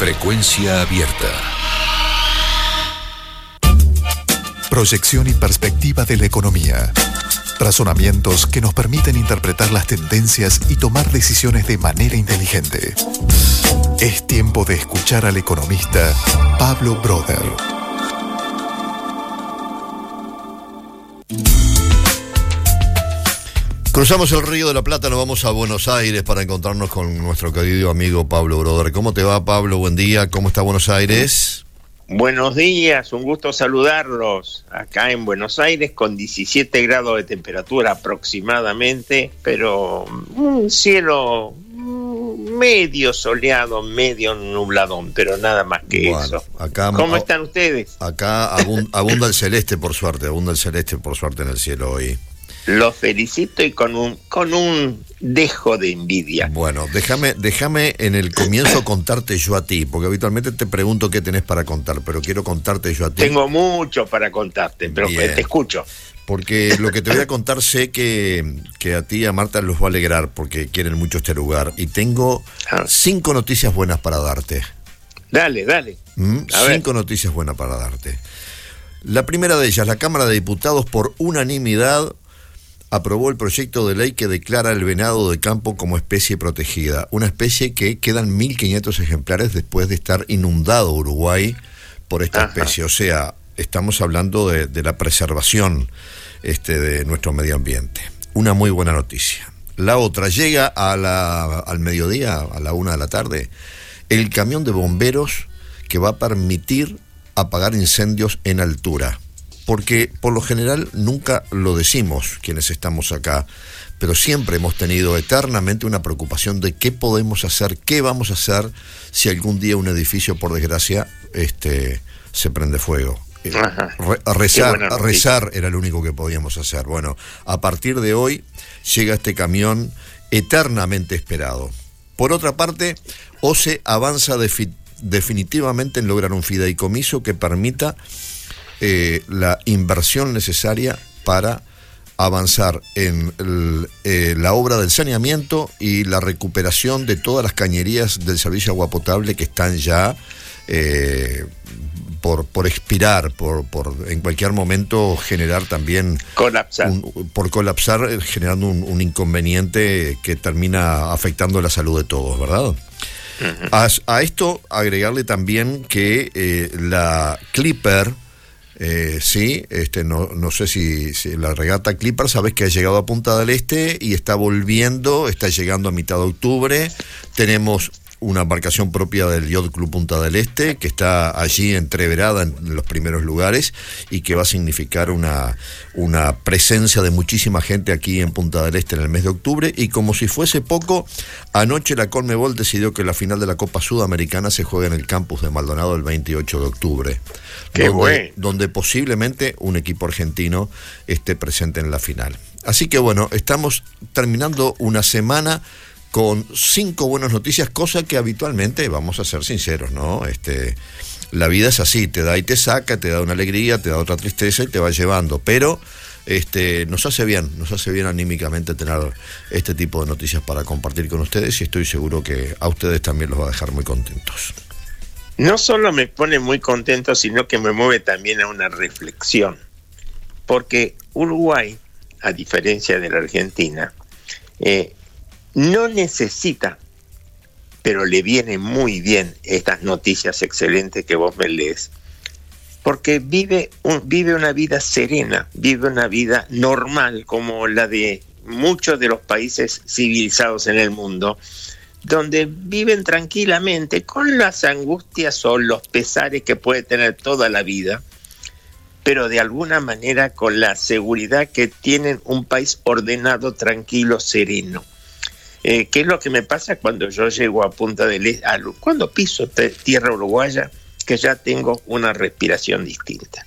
Frecuencia abierta. Proyección y perspectiva de la economía. Razonamientos que nos permiten interpretar las tendencias y tomar decisiones de manera inteligente. Es tiempo de escuchar al economista Pablo Broder. Cruzamos el río de la Plata, nos vamos a Buenos Aires para encontrarnos con nuestro querido amigo Pablo Broder. ¿Cómo te va, Pablo? Buen día. ¿Cómo está Buenos Aires? Buenos días, un gusto saludarlos acá en Buenos Aires con 17 grados de temperatura aproximadamente, pero un cielo medio soleado, medio nubladón, pero nada más que eso. Acá, ¿Cómo están ustedes? Acá abunda el celeste por suerte, abunda el celeste por suerte en el cielo hoy. Los felicito y con un, con un dejo de envidia. Bueno, déjame, déjame en el comienzo contarte yo a ti, porque habitualmente te pregunto qué tenés para contar, pero quiero contarte yo a ti. Tengo mucho para contarte, pero te escucho. Porque lo que te voy a contar sé que, que, a ti y a Marta los va a alegrar porque quieren mucho este lugar. Y tengo ah. cinco noticias buenas para darte. Dale, dale. ¿Mm? Cinco noticias buenas para darte. La primera de ellas, la Cámara de Diputados por unanimidad aprobó el proyecto de ley que declara el venado de campo como especie protegida, una especie que quedan 1.500 ejemplares después de estar inundado Uruguay por esta especie. O sea, estamos hablando de, la preservación este, de nuestro medio ambiente. Una muy buena noticia. La otra, llega a la, al mediodía, a la una de la tarde, el camión de bomberos que va a permitir apagar incendios en altura porque por lo general nunca lo decimos quienes estamos acá, pero siempre hemos tenido eternamente una preocupación de qué podemos hacer, qué vamos a hacer si algún día un edificio, por desgracia, este, se prende fuego. Eh, rezar, rezar era lo único que podíamos hacer. Bueno, a partir de hoy llega este camión eternamente esperado. Por otra parte, OCE avanza definitivamente en lograr un fideicomiso que permita eh, la inversión necesaria para avanzar en eh, la obra del saneamiento y la recuperación de todas las cañerías del servicio agua potable que están ya eh, por, por expirar, por, por en cualquier momento generar también... Colapsar. por colapsar, generando un, inconveniente que termina afectando la salud de todos, ¿verdad? a, esto agregarle también que la Clipper, eh, sí, este, no, no sé si, la regata Clipper, sabes que ha llegado a Punta del Este y está volviendo, está llegando a mitad de octubre. Tenemos una embarcación propia del Yacht Club Punta del Este, que está allí entreverada en los primeros lugares y que va a significar una, una presencia de muchísima gente aquí en Punta del Este en el mes de octubre. Y como si fuese poco, anoche la Colmebol decidió que la final de la Copa Sudamericana se juega en el campus de Maldonado el 28 de octubre. Qué donde, donde posiblemente un equipo argentino esté presente en la final. Así que bueno, estamos terminando una semana con cinco buenas noticias, cosa que habitualmente, vamos a ser sinceros, ¿no? Este, la vida es así, te da y te saca, te da una alegría, te da otra tristeza y te va llevando, pero este, nos hace bien, nos hace bien anímicamente tener este tipo de noticias para compartir con ustedes y estoy seguro que a ustedes también los va a dejar muy contentos. No solo me pone muy contento, sino que me mueve también a una reflexión, porque Uruguay, a diferencia de la Argentina, eh, no necesita, pero le viene muy bien estas noticias excelentes que vos me lees, porque vive, vive una vida serena, vive una vida normal como la de muchos de los países civilizados en el mundo, donde viven tranquilamente con las angustias o los pesares que puede tener toda la vida, pero de alguna manera con la seguridad que tienen un país ordenado, tranquilo, sereno. Eh, ¿Qué es lo que me pasa cuando yo llego a Punta del Este? Cuando piso tierra uruguaya, que ya tengo una respiración distinta.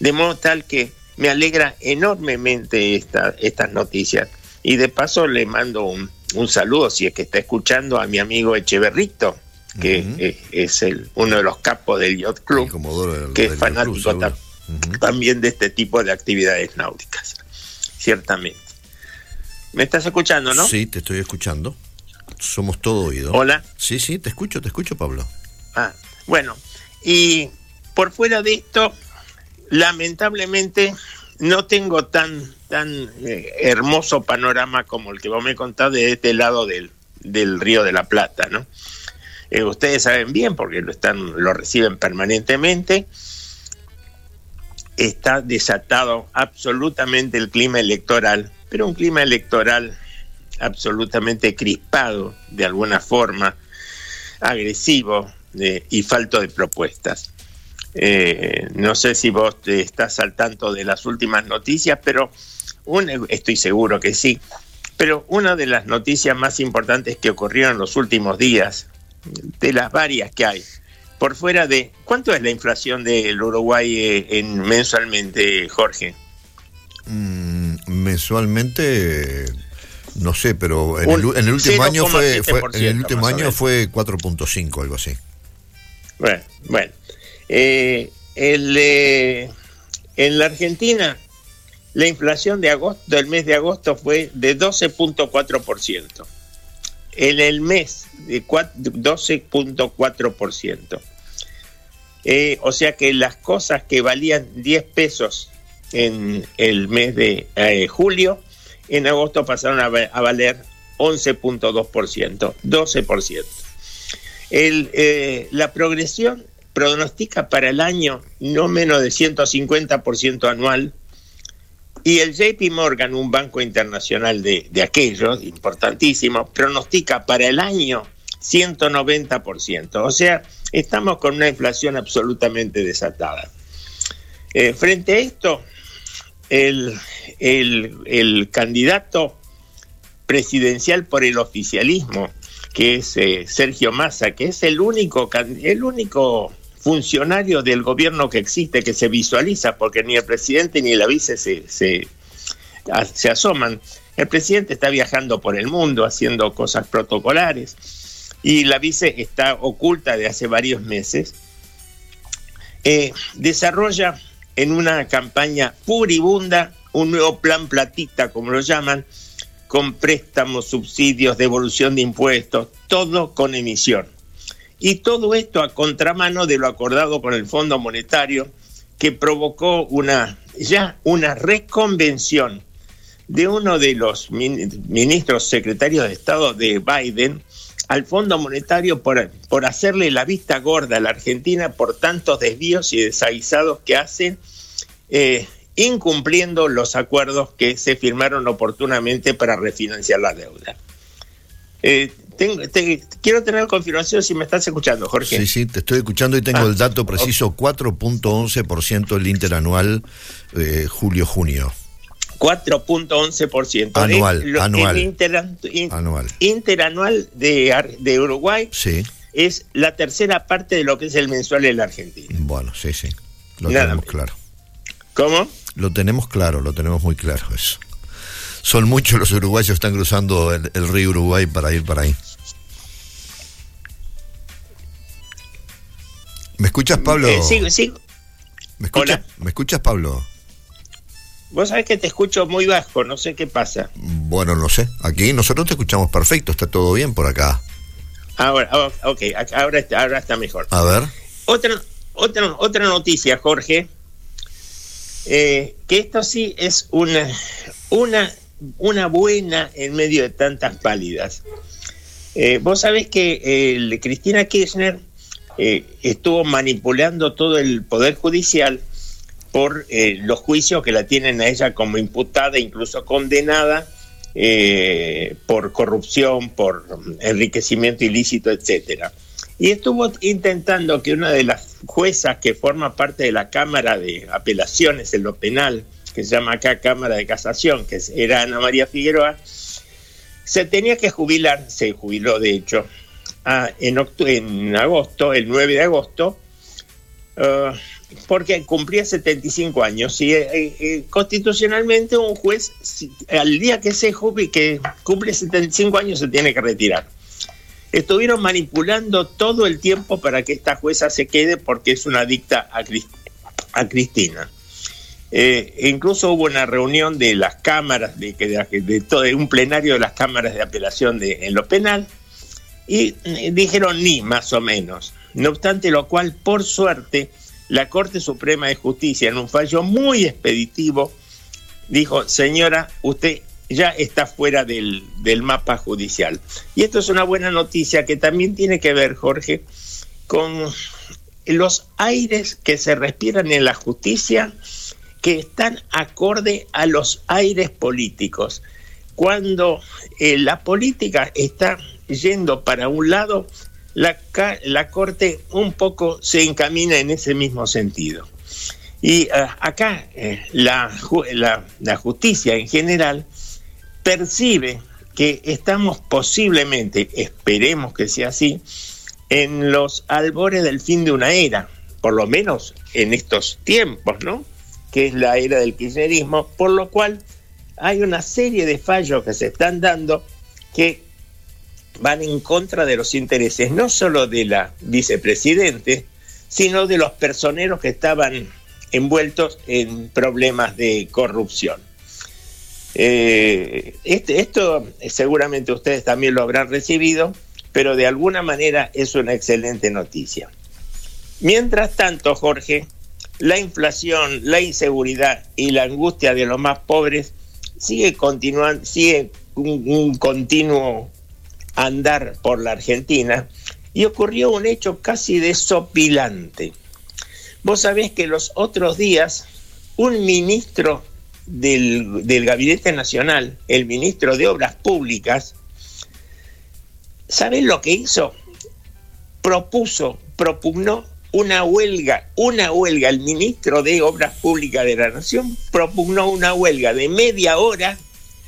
De modo tal que me alegra enormemente esta, estas noticias. Y de paso le mando un, saludo, si es que está escuchando, a mi amigo Echeverrito, que es, el, uno de los capos del Yacht Club, que es fanático también de este tipo de actividades náuticas, ciertamente. ¿Me estás escuchando, no? Sí, te estoy escuchando. Somos todo oído. Hola. Sí, sí, te escucho, te escucho, Pablo. Ah, bueno, y por fuera de esto, lamentablemente no tengo tan, tan eh, hermoso panorama como el que vos me contás de este lado del, del Río de la Plata, ¿no? Eh, ustedes saben bien porque lo están, lo reciben permanentemente. Está desatado absolutamente el clima electoral, pero un clima electoral absolutamente crispado de alguna forma, agresivo eh, y falto de propuestas. Eh, no sé si vos estás al tanto de las últimas noticias, pero estoy seguro que sí. Pero una de las noticias más importantes que ocurrieron en los últimos días, de las varias que hay, por fuera de... ¿Cuánto es la inflación del Uruguay eh, en, mensualmente, Jorge? Mm, mensualmente no sé, pero en, el, último año fue, en el último año fue 4.5, algo así. Bueno, bueno. Eh, el, eh, en la Argentina, la inflación de agosto, del mes de agosto fue de 12.4%. En el mes de 12.4%. Eh, o sea que las cosas que valían 10 pesos en el mes de eh, julio, en agosto pasaron a, valer 11.2%, 12%. El, eh, la progresión pronostica para el año no menos de 150% anual y el JP Morgan, un banco internacional de, de aquellos, importantísimo, pronostica para el año 190%. O sea, estamos con una inflación absolutamente desatada. Eh, frente a esto, el, el, candidato presidencial por el oficialismo, que es eh, Sergio Massa, que es el único, el único funcionario del gobierno que existe, que se visualiza, porque ni el presidente ni la vice se, se, se asoman. El presidente está viajando por el mundo haciendo cosas protocolares y la vice está oculta de hace varios meses. Eh, desarrolla en una campaña puribunda un nuevo plan platita, como lo llaman, con préstamos, subsidios, devolución de impuestos, todo con emisión. Y todo esto a contramano de lo acordado con el Fondo Monetario, que provocó una, ya una reconvención de uno de los ministros secretarios de Estado de Biden al Fondo Monetario por, por hacerle la vista gorda a la Argentina por tantos desvíos y desaguisados que hacen, eh, incumpliendo los acuerdos que se firmaron oportunamente para refinanciar la deuda. Eh, quiero tener confirmación si me estás escuchando, Jorge. Sí, sí, te estoy escuchando y tengo ah, el dato preciso, 4.11% el interanual eh, julio-junio. 4.11%. Anual, anual. anual. Interanual de, de Uruguay sí. es la tercera parte de lo que es el mensual de la Argentina. Bueno, sí, sí. Lo tenemos claro. ¿Cómo? Lo tenemos claro, lo tenemos muy claro eso son muchos los uruguayos que están cruzando el, río Uruguay para ir para ahí. ¿Me escuchas, Pablo? Eh, sigo, sigo. ¿Me escuchas, ¿Me escuchas, Pablo? Vos sabés que te escucho muy bajo, no sé qué pasa. Bueno, no sé. Aquí nosotros te escuchamos perfecto, está todo bien por acá. Ahora, oh, ok, ahora está, ahora está mejor. A ver. Otra, otra, otra noticia, Jorge. Eh, que esto sí es una, una una buena en medio de tantas pálidas. Eh, vos sabés que Cristina Kirchner eh, estuvo manipulando todo el Poder Judicial por eh, los juicios que la tienen a ella como imputada, incluso condenada por corrupción, por enriquecimiento ilícito, etcétera. Y estuvo intentando que una de las juezas que forma parte de la Cámara de Apelaciones en lo penal, que se llama acá Cámara de Casación, que era Ana María Figueroa, se tenía que jubilar, se jubiló de hecho, en, en, agosto, el 9 de agosto, uh, porque cumplía 75 años. Y eh, eh, constitucionalmente un juez, al día que se jubile, que cumple 75 años, se tiene que retirar. Estuvieron manipulando todo el tiempo para que esta jueza se quede porque es una adicta a, Cristina. Eh, incluso hubo una reunión de las cámaras, de, de, todo, un plenario de las cámaras de apelación de, en lo penal, y eh, dijeron ni, más o menos. No obstante lo cual, por suerte, la Corte Suprema de Justicia, en un fallo muy expeditivo, dijo, señora, usted ya está fuera del, del, mapa judicial. Y esto es una buena noticia que también tiene que ver, Jorge, con los aires que se respiran en la justicia que están acorde a los aires políticos. Cuando eh, la política está yendo para un lado, la, la, Corte un poco se encamina en ese mismo sentido. Y uh, acá eh, la, la, la justicia en general percibe que estamos posiblemente, esperemos que sea así, en los albores del fin de una era, por lo menos en estos tiempos, ¿no? que es la era del kirchnerismo, por lo cual hay una serie de fallos que se están dando que van en contra de los intereses no solo de la vicepresidente, sino de los personeros que estaban envueltos en problemas de corrupción. Eh, este, esto seguramente ustedes también lo habrán recibido, pero de alguna manera es una excelente noticia. Mientras tanto, Jorge, la inflación, la inseguridad y la angustia de los más pobres sigue continuando, sigue un, un continuo andar por la Argentina y ocurrió un hecho casi desopilante. Vos sabés que los otros días un ministro del, del, Gabinete Nacional, el ministro de Obras Públicas, ¿sabés lo que hizo? Propuso, propugnó una huelga, una huelga, el ministro de Obras Públicas de la Nación propugnó una huelga de media hora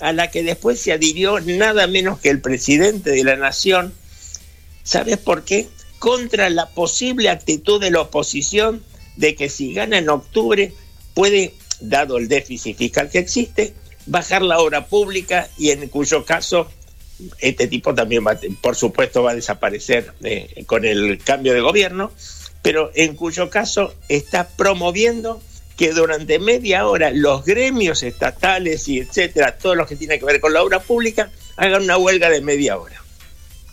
a la que después se adhirió nada menos que el presidente de la Nación. ¿Sabes por qué? Contra la posible actitud de la oposición de que si gana en octubre puede, dado el déficit fiscal que existe, bajar la obra pública y en cuyo caso este tipo también, va, por supuesto, va a desaparecer eh, con el cambio de gobierno pero en cuyo caso está promoviendo que durante media hora los gremios estatales y etcétera, todos los que tienen que ver con la obra pública, hagan una huelga de media hora.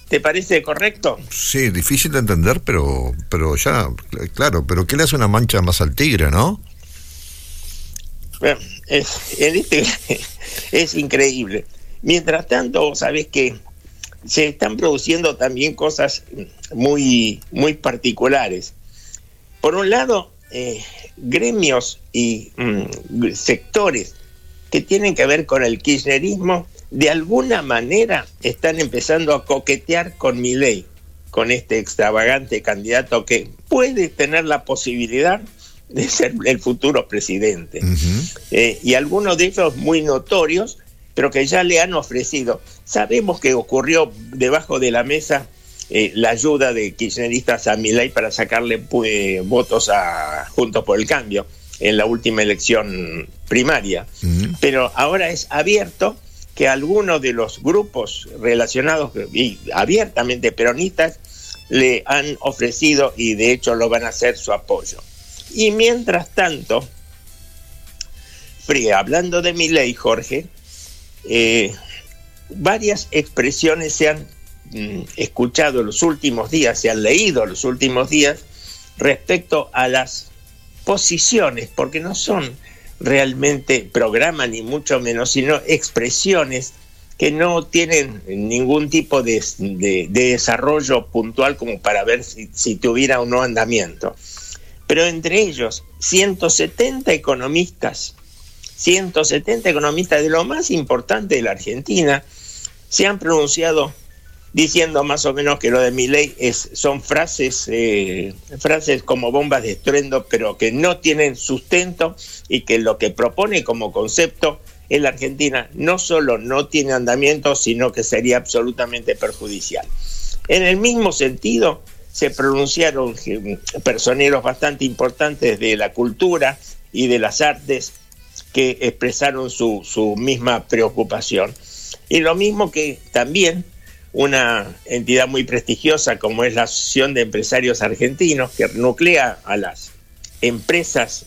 ¿Te parece correcto? Sí, difícil de entender, pero, pero ya, claro, pero ¿qué le hace una mancha más al tigre, no? Bueno, es, es increíble. Mientras tanto, sabes que se están produciendo también cosas muy, muy particulares. Por un lado, eh, gremios y mm, sectores que tienen que ver con el kirchnerismo, de alguna manera están empezando a coquetear con mi ley, con este extravagante candidato que puede tener la posibilidad de ser el futuro presidente. Uh -huh. eh, y algunos de ellos muy notorios pero que ya le han ofrecido. Sabemos que ocurrió debajo de la mesa eh, la ayuda de kirchneristas a Milei para sacarle pues, votos a Juntos por el Cambio en la última elección primaria. Uh -huh. Pero ahora es abierto que algunos de los grupos relacionados y abiertamente peronistas le han ofrecido y de hecho lo van a hacer su apoyo. Y mientras tanto, Fría, hablando de mi ley, Jorge, eh, varias expresiones se han escuchado en los últimos días, se han leído en los últimos días respecto a las posiciones, porque no son realmente programas ni mucho menos, sino expresiones que no tienen ningún tipo de, de, de desarrollo puntual como para ver si, tuviera o no andamiento. Pero entre ellos, 170 economistas 170 economistas de lo más importante de la Argentina se han pronunciado diciendo más o menos que lo de mi ley es, son frases, eh, frases como bombas de estruendo, pero que no tienen sustento y que lo que propone como concepto en la Argentina no solo no tiene andamiento, sino que sería absolutamente perjudicial. En el mismo sentido, se pronunciaron personeros bastante importantes de la cultura y de las artes que expresaron su misma preocupación. Y lo mismo que también una entidad muy prestigiosa como es la Asociación de Empresarios Argentinos, que nuclea a las empresas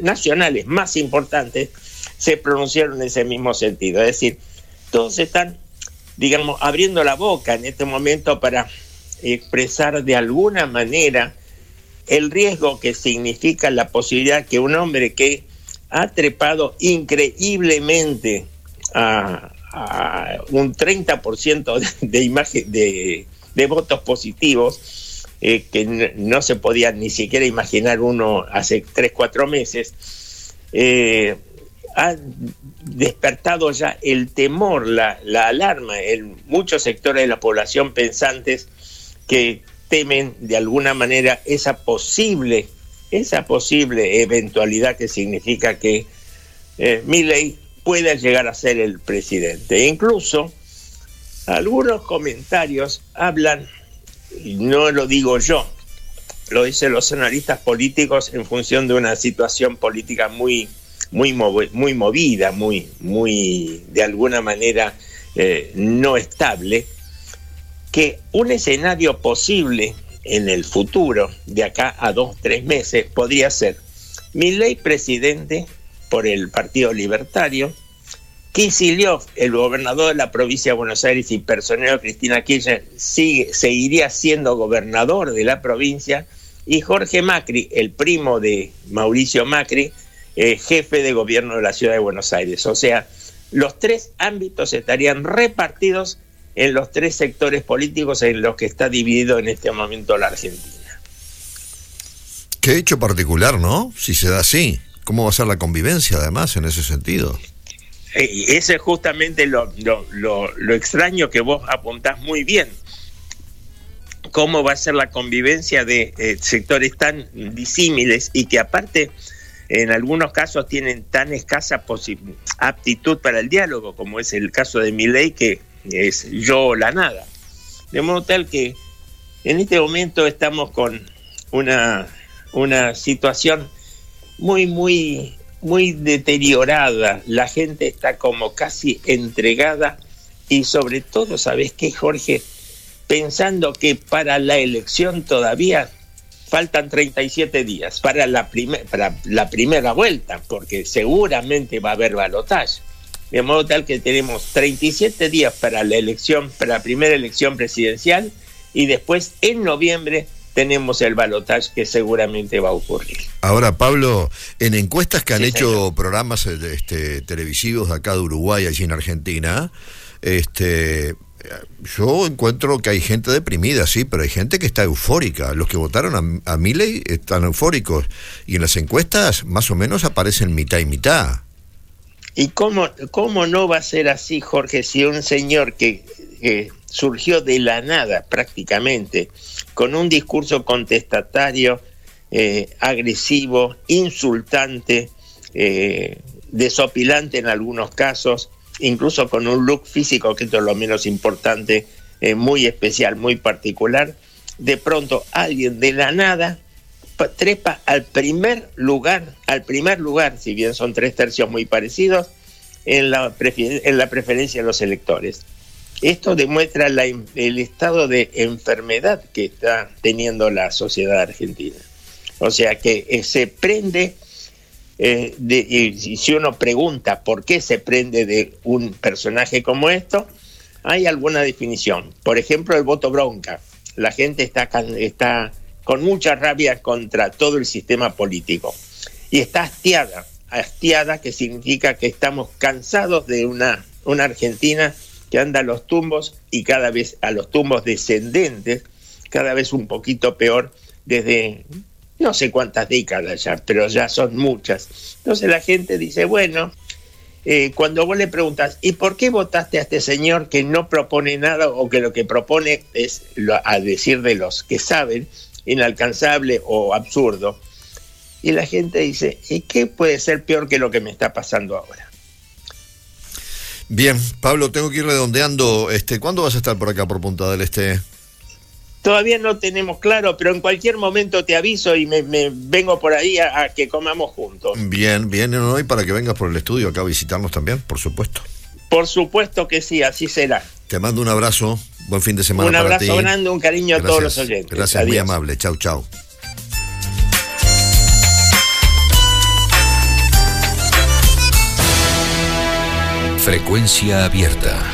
nacionales más importantes, se pronunciaron en ese mismo sentido. Es decir, todos están, digamos, abriendo la boca en este momento para expresar de alguna manera el riesgo que significa la posibilidad que un hombre que ha trepado increíblemente a, un 30% de, de, de, votos positivos, eh, que no, se podía ni siquiera imaginar uno hace 3, 4 meses, eh, ha despertado ya el temor, la, la alarma en muchos sectores de la población pensantes que temen de alguna manera esa posible, esa posible eventualidad que significa que eh, Milley pueda llegar a ser el presidente. Incluso algunos comentarios hablan, y no lo digo yo, lo dicen los analistas políticos en función de una situación política muy muy, muy movida, muy, muy de alguna manera eh, no estable, que un escenario posible en el futuro, de acá a dos, tres meses, podría ser mi ley presidente por el Partido Libertario, Kicillof, el gobernador de la provincia de Buenos Aires y personero de Cristina Kirchner, sigue, seguiría siendo gobernador de la provincia, y Jorge Macri, el primo de Mauricio Macri, eh, jefe de gobierno de la ciudad de Buenos Aires. O sea, los tres ámbitos estarían repartidos en los tres sectores políticos en los que está dividido en este momento la Argentina. Qué hecho particular, ¿no? Si se da así. ¿Cómo va a ser la convivencia, además, en ese sentido? Eh, ese es justamente lo, lo, extraño que vos apuntás muy bien. ¿Cómo va a ser la convivencia de eh, sectores tan disímiles y que aparte en algunos casos tienen tan escasa aptitud para el diálogo, como es el caso de mi ley, que es yo o la nada. De modo tal que en este momento estamos con una, una situación muy, muy, muy deteriorada. La gente está como casi entregada y sobre todo, ¿sabes qué, Jorge? Pensando que para la elección todavía faltan 37 días para la, para la primera vuelta, porque seguramente va a haber balotaje. De modo tal que tenemos 37 días para la elección, para la primera elección presidencial, y después en noviembre tenemos el balotaje que seguramente va a ocurrir. Ahora, Pablo, en encuestas que han hecho programas este, televisivos de acá de Uruguay, allí en Argentina, este, yo encuentro que hay gente deprimida, sí, pero hay gente que está eufórica. Los que votaron a, a Milley están eufóricos. Y en las encuestas, más o menos, aparecen mitad y mitad. ¿Y cómo, cómo no va a ser así, Jorge, si un señor que, surgió de la nada prácticamente, con un discurso contestatario, eh, agresivo, insultante, eh, desopilante en algunos casos, incluso con un look físico, que es lo menos importante, eh, muy especial, muy particular, de pronto alguien de la nada trepa al primer lugar, al primer lugar, si bien son tres tercios muy parecidos, en la preferencia de los electores. Esto demuestra el estado de enfermedad que está teniendo la sociedad argentina. O sea que eh, se prende eh, y si uno pregunta por qué se prende de un personaje como esto, hay alguna definición. Por ejemplo, el voto bronca. La gente está, está con mucha rabia contra todo el sistema político y está hastiada, hastiada que significa que estamos cansados de una Argentina que anda a los tumbos y cada vez a los tumbos descendentes, cada vez un poquito peor desde no sé cuántas décadas ya, pero ya son muchas. Entonces la gente dice, bueno, eh, cuando vos le preguntas, ¿y por qué votaste a este señor que no propone nada o que lo que propone es, a decir de los que saben, inalcanzable o absurdo? Y la gente dice, ¿y qué puede ser peor que lo que me está pasando ahora? Bien, Pablo, tengo que ir redondeando. Este, ¿Cuándo vas a estar por acá, por Punta del Este? Todavía no tenemos claro, pero en cualquier momento te aviso y me, vengo por ahí a, que comamos juntos. Bien, bien, hoy para que vengas por el estudio acá a visitarnos también, por supuesto. Por supuesto que sí, así será. Te mando un abrazo, buen fin de semana. Un abrazo grande, un cariño a todos los oyentes. Gracias, muy amable. Chau, chau. Frecuencia abierta.